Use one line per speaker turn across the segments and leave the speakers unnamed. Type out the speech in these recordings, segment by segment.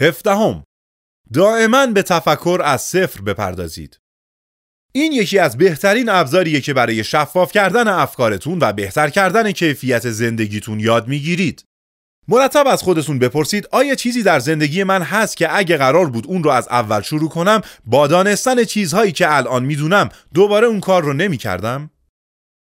هفدهم دائما به تفکر از صفر بپردازید. این یکی از بهترین ابزاریه که برای شفاف کردن افکارتون و بهتر کردن کیفیت زندگیتون یاد می‌گیرید. مرتب از خودتون بپرسید آیا چیزی در زندگی من هست که اگه قرار بود اون رو از اول شروع کنم با دانستن چیزهایی که الان می‌دونم دوباره اون کار رو نمی‌کردم؟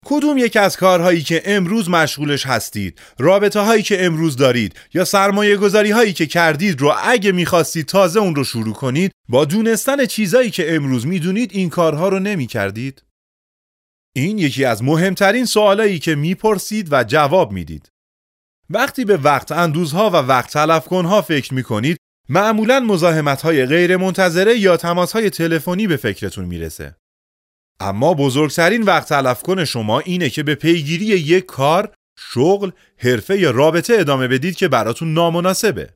کدوم یک از کارهایی که امروز مشغولش هستید، رابطه هایی که امروز دارید یا سرمایه گذاری هایی که کردید رو اگه می‌خواستید تازه اون رو شروع کنید با دونستن چیزهایی که امروز می‌دونید این کارها رو نمی کردید؟ این یکی از مهمترین سوالایی که می‌پرسید و جواب می‌دید. وقتی به وقت اندوزها و وقت تلف کنها فکر می‌کنید معمولا مزاحمت های غیر یا تماس های تلفنی به فکرتون می‌رسه. اما بزرگترین وقت تلف کن شما اینه که به پیگیری یک کار، شغل، حرفه یا رابطه ادامه بدید که براتون نامناسبه.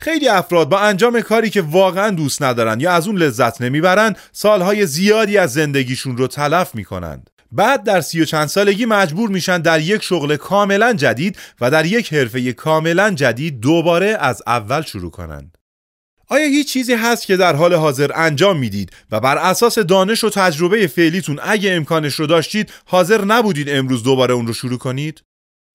خیلی افراد با انجام کاری که واقعا دوست ندارن یا از اون لذت نمی‌برن سالهای زیادی از زندگیشون رو تلف می‌کنند. بعد در سی و چند سالگی مجبور میشن در یک شغل کاملا جدید و در یک حرفه کاملا جدید دوباره از اول شروع کنند. آیا هیچ چیزی هست که در حال حاضر انجام می‌دید و بر اساس دانش و تجربه فعلیتون اگه امکانش رو داشتید حاضر نبودید امروز دوباره اون رو شروع کنید؟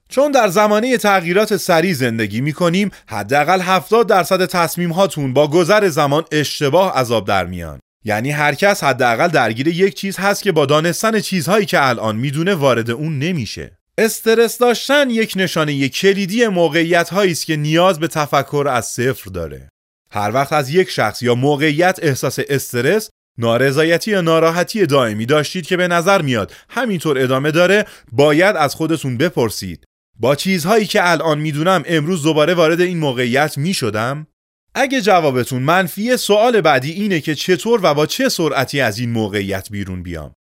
چون در زمانه تغییرات سریع زندگی می کنیم حداقل 70 درصد تصمیم هاتون با گذر زمان اشتباه عذاب در میان. یعنی هر کس حداقل درگیر یک چیز هست که با دانستن چیزهایی که الان می‌دونه وارد اون نمیشه. استرس داشتن یک نشانه کلیدی موقعیت هایی است که نیاز به تفکر از صفر داره. هر وقت از یک شخص یا موقعیت احساس استرس نارضایتی یا ناراحتی دائمی داشتید که به نظر میاد همینطور ادامه داره باید از خودتون بپرسید. با چیزهایی که الان می‌دونم امروز دوباره وارد این موقعیت می‌شدم؟ اگه جوابتون منفی سوال بعدی اینه که چطور و با چه سرعتی از این موقعیت بیرون بیام؟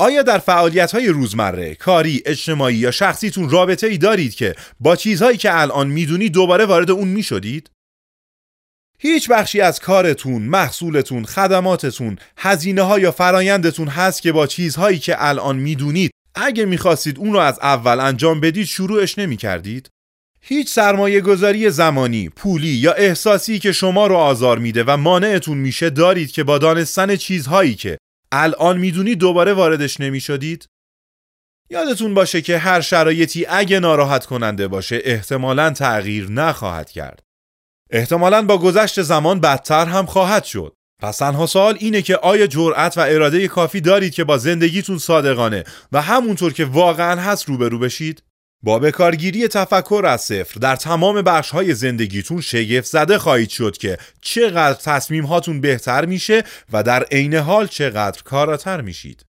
آیا در فعالیت های روزمره، کاری، اجتماعی یا شخصیتون رابطه ای دارید که با چیزهایی که الان می‌دونید دوباره وارد اون می‌شدید؟ هیچ بخشی از کارتون، محصولتون، خدماتتون، هزینه ها یا فرایندتون هست که با چیزهایی که الان می‌دونید اگه می‌خواستید اون رو از اول انجام بدید شروعش نمی کردید؟ هیچ سرمایه گذاری زمانی، پولی یا احساسی که شما رو آزار میده و مانعتون میشه دارید که با دانستن چیزهایی که الان می‌دونید دوباره واردش نمی شدید؟ یادتون باشه که هر شرایطی اگه ناراحت کننده باشه احتمالا تغییر نخواهد کرد. احتمالا با گذشت زمان بدتر هم خواهد شد. پس تنها سوال اینه که آیا جرأت و اراده کافی دارید که با زندگیتون صادقانه و همونطور که واقعا هست روبرو بشید؟ با بکارگیری تفکر از صفر در تمام بخش های زندگیتون شگفت زده خواهید شد که چقدر تصمیم هاتون بهتر میشه و در عین حال چقدر کاراتر میشید.